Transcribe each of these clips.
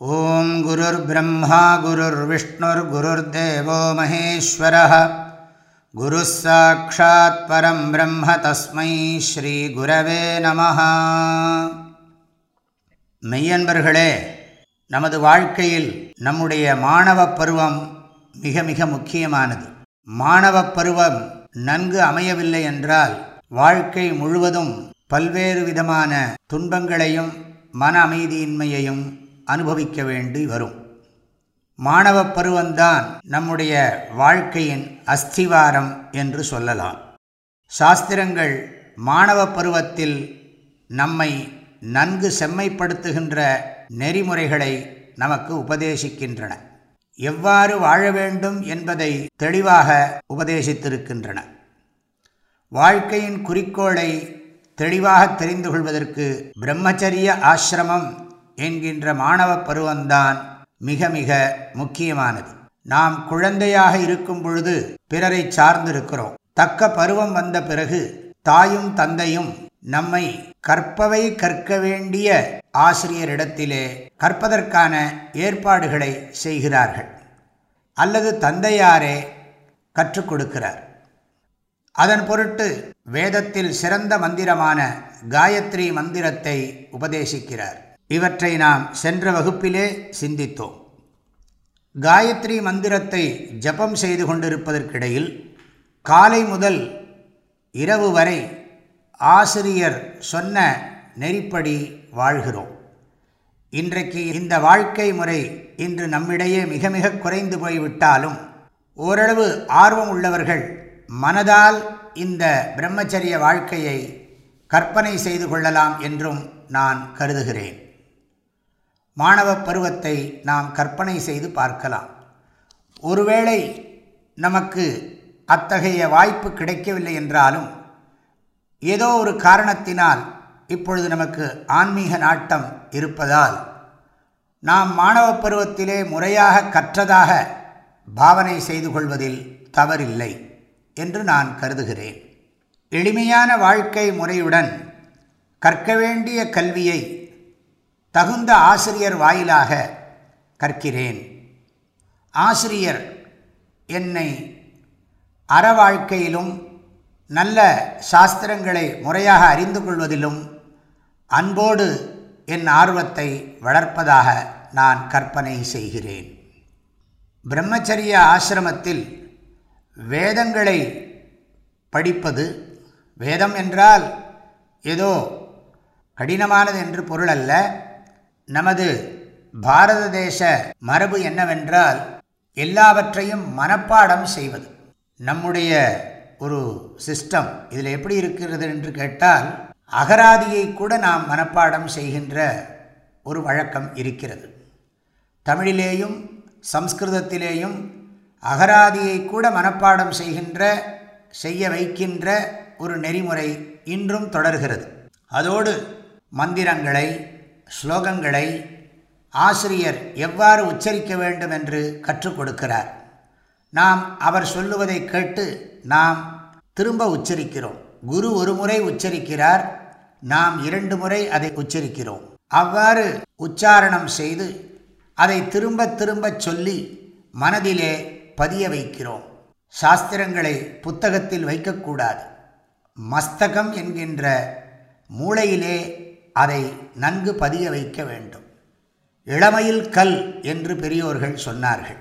ஓம் குருர் பிரம்மா குருர் விஷ்ணுர் குருர்தேவோ மகேஸ்வரः குரு சாட்சாத் பரம் பிரம்ம தஸ்மை ஸ்ரீ குரவே நம மெய்யன்பர்களே நமது வாழ்க்கையில் நம்முடைய மாணவ பருவம் மிக மிக முக்கியமானது. மாணவ பருவம் நன்கு அமையவில்லை என்றால் வாழ்க்கை முழுவதும் பல்வேறு விதமான துன்பங்களையும் மன அமைதியின்மையையும் அனுபவிக்க வேண்டி வரும். மாணவ பருவந்தான் நம்முடைய வாழ்க்கையின் அஸ்திவாரம் என்று சொல்லலாம். சாஸ்திரங்கள் மாணவ பருவத்தில் நம்மை நன்கு செம்மைப்படுத்துகின்ற நெறிமுறைகளை நமக்கு உபதேசிக்கின்றன. எவ்வாறு வாழ வேண்டும் என்பதை தெளிவாக உபதேசித்திருக்கின்றன. வாழ்க்கையின் குறிக்கோளை தெளிவாக தெரிந்து கொள்வதற்கு பிரம்மச்சரிய ஆசிரமம் என்கின்ற மாணவ பருவம்தான் மிக மிக முக்கியமானது. நாம் குழந்தையாக இருக்கும் பொழுது பிறரை சார்ந்திருக்கிறோம். தக்க பருவம் வந்த பிறகு தாயும் தந்தையும் நம்மை கற்பவை கற்க வேண்டிய ஆசிரியரிடத்திலே கற்பதற்கான ஏற்பாடுகளை செய்கிறார்கள். அல்லது தந்தையாரே கற்றுக் கொடுக்கிறார். அதன் பொருட்டு வேதத்தில் சிறந்த மந்திரமான காயத்ரி மந்திரத்தை உபதேசிக்கிறார். இவற்றை நாம் சென்ற வகுப்பிலே சிந்தித்தோம். காயத்ரி மந்திரத்தை ஜபம் செய்து கொண்டிருப்பதற்கிடையில் காலை முதல் இரவு வரை ஆசிரியர் சொன்ன நெறிப்படி வாழ்கிறோம். இன்றைக்கு இந்த வாழ்க்கை முறை இன்று நம்மிடையே மிக மிக குறைந்து போய்விட்டாலும் ஓரளவு ஆர்வம் உள்ளவர்கள் மனதால் இந்த பிரம்மச்சரிய வாழ்க்கையை கற்பனை செய்து கொள்ளலாம் என்றும் நான் கருதுகிறேன். மாணவ பருவத்தை நாம் கற்பனை செய்து பார்க்கலாம். ஒருவேளை நமக்கு அத்தகைய வாய்ப்பு கிடைக்கவில்லை என்றாலும் ஏதோ ஒரு காரணத்தினால் இப்பொழுது நமக்கு ஆன்மீக நாட்டம் இருப்பதால் நாம் மாணவ பருவத்திலே முறையாக கற்றதாக பாவனை செய்து கொள்வதில் தவறில்லை என்று நான் கருதுகிறேன். எளிமையான வாழ்க்கை முறையுடன் கற்க வேண்டிய கல்வியை தகுந்த ஆசிரியர் வாயிலாக கற்கிறேன். ஆசிரியர் என்னை அறவாழ்க்கையிலும் நல்ல சாஸ்திரங்களை முறையாக அறிந்து கொள்வதிலும் அன்போடு என் ஆர்வத்தை வளர்ப்பதாக நான் கற்பனை செய்கிறேன். பிரம்மச்சரிய ஆசிரமத்தில் வேதங்களை படிப்பது வேதம் என்றால் ஏதோ கடினமானது என்று பொருள் அல்ல நமது பாரத தேச மரபு என்னவென்றால் எல்லாவற்றையும் மனப்பாடம் செய்வது. நம்முடைய ஒரு சிஸ்டம் இதில் எப்படி இருக்கிறது என்று கேட்டால் அகராதியை கூட நாம் மனப்பாடம் செய்கின்ற ஒரு வழக்கம் இருக்கிறது. தமிழிலேயும் சம்ஸ்கிருதத்திலேயும் அகராதியை கூட மனப்பாடம் செய்கின்ற செய்ய வைக்கின்ற ஒரு நெறிமுறை இன்றும் தொடர்கிறது. அதோடு மந்திரங்களை ஸ்லோகங்களை ஆசிரியர் எவ்வாறு உச்சரிக்க வேண்டும் என்று கற்றுக் கொடுக்கிறார். நாம் அவர் சொல்லுவதை கேட்டு நாம் திரும்ப உச்சரிக்கிறோம். குரு ஒரு முறை உச்சரிக்கிறார் நாம் இரண்டு முறை அதை உச்சரிக்கிறோம். அவ்வாறு உச்சாரணம் செய்து அதை திரும்ப திரும்ப சொல்லி மனதிலே பதிய வைக்கிறோம். சாஸ்திரங்களை புத்தகத்தில் வைக்கக்கூடாது. மஸ்தகம் என்கின்ற மூளையிலே அதை நன்கு பதிய வைக்க வேண்டும். இளமையில் கல் என்று பெரியோர்கள் சொன்னார்கள்.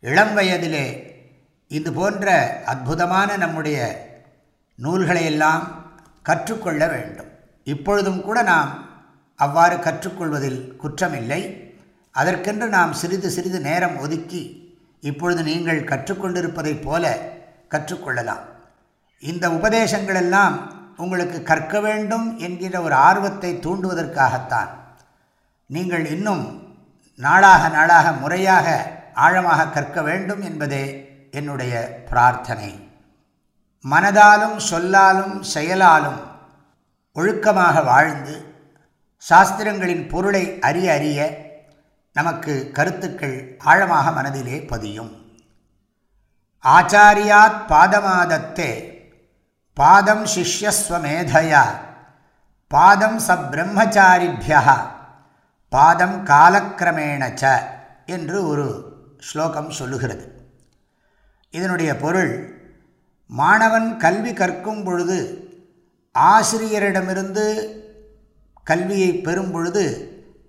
இளம் வயதிலே இது போன்ற அற்புதமான நம்முடைய நூல்களையெல்லாம் கற்றுக்கொள்ள வேண்டும். இப்பொழுதும் கூட நாம் அவ்வாறு கற்றுக்கொள்வதில் குற்றமில்லை. அதற்கென்று நாம் சிறிது சிறிது நேரம் ஒதுக்கி இப்பொழுது நீங்கள் கற்றுக்கொண்டிருப்பதைப் போல கற்றுக்கொள்ளலாம். இந்த உபதேசங்களெல்லாம் உங்களுக்கு கற்க வேண்டும் என்கிற ஒரு ஆர்வத்தை தூண்டுவதற்காகத்தான். நீங்கள் இன்னும் நாளாக நாளாக முறையாக ஆழமாக கற்க வேண்டும் என்பதே என்னுடைய பிரார்த்தனை. மனதாலும் சொல்லாலும் செயலாலும் ஒழுக்கமாக வாழ்ந்து சாஸ்திரங்களின் பொருளை அறிய அறிய நமக்கு கருத்துக்கள் ஆழமாக மனதிலே பதியும். ஆச்சாரியாத் பாதமாதத்தே பாதம் சிஷ்யஸ்வமேதையா பாதம் ச பாதம் காலக்கிரமேணச்ச என்று ஒரு ஸ்லோகம் சொல்லுகிறது. இதனுடைய பொருள் மாணவன் கல்வி கற்கும் பொழுது ஆசிரியரிடமிருந்து கல்வியை பெறும் பொழுது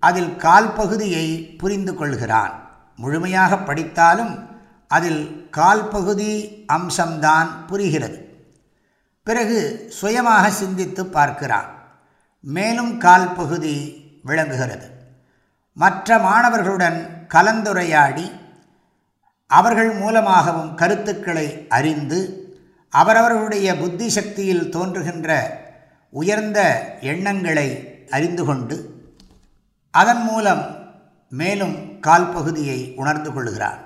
அதில் கால் பகுதியை புரிந்து கொள்கிறான். முழுமையாக படித்தாலும் அதில் கால் பகுதி அம்சம்தான் புரிகிறது. பிறகு சுயமாக சிந்தித்து பார்க்கிறான். மேலும் கால் பகுதி விளங்குகிறது. மற்ற மாணவர்களுடன் கலந்துரையாடி அவர்கள் மூலமாகவும் கருத்துக்களை அறிந்து அவரவர்களுடைய புத்தி சக்தியில் தோன்றுகின்ற உயர்ந்த எண்ணங்களை அறிந்து கொண்டு அதன் மூலம் மேலும் கால் பகுதியை உணர்ந்து கொள்கிறார்.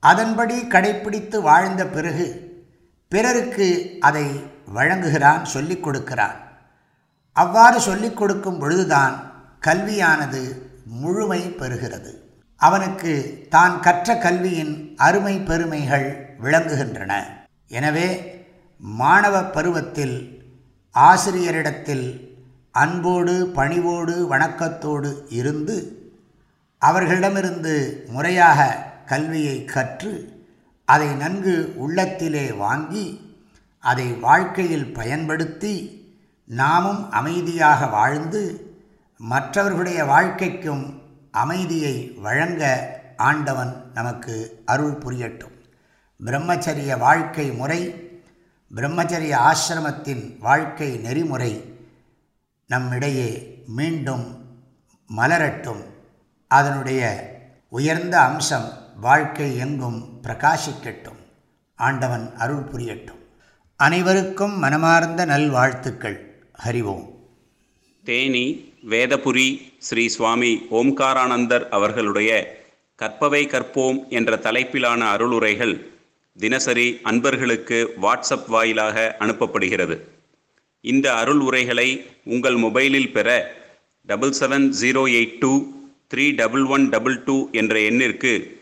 அதன்படி கடைப்பிடித்து வாழ்ந்த பிறகு பிறருக்கு அதை வழங்குகிறான் சொல்லிக் கொடுக்கிறான். அவ்வாறு சொல்லிக் கொடுக்கும் பொழுதுதான் கல்வியானது முழுமை பெறுகிறது. அவனுக்கு தான் கற்ற கல்வியின் அருமை பெருமைகள் விளங்குகின்றன. எனவே மாணவ பருவத்தில் ஆசிரியரிடத்தில் அன்போடு பணிவோடு வணக்கத்தோடு இருந்து அவர்களிடமிருந்து முறையாக கல்வியை கற்று அதை நன்கு உள்ளத்திலே வாங்கி அதை வாழ்க்கையில் பயன்படுத்தி நாமும் அமைதியாக வாழ்ந்து மற்றவர்களுடைய வாழ்க்கைக்கும் அமைதியை வழங்க ஆண்டவன் நமக்கு அருள் புரியட்டும். பிரம்மச்சரிய வாழ்க்கை முறை பிரம்மச்சரிய ஆசிரமத்தின் வாழ்க்கை நெறிமுறை நம்மிடையே மீண்டும் மலரட்டும். அதனுடைய உயர்ந்த அம்சம் வாழ்க்கை எங்கும் பிரகாசிக்கட்டும். ஆண்டவன் அருள் புரியட்டும். அனைவருக்கும் மனமார்ந்த நல்வாழ்த்துக்கள் ஹரிவோம் தேனி வேதபுரி ஸ்ரீ சுவாமி ஓம்காரானந்தர் அவர்களுடைய கற்பவை கற்போம் என்ற தலைப்பிலான அருளுரைகள் தினசரி அன்பர்களுக்கு வாட்ஸ்அப் வாயிலாக அனுப்பப்படுகிறது. இந்த அருள் உரைகளை உங்கள் மொபைலில் பெற double seven zero eight two three double one double two என்ற எண்ணிற்கு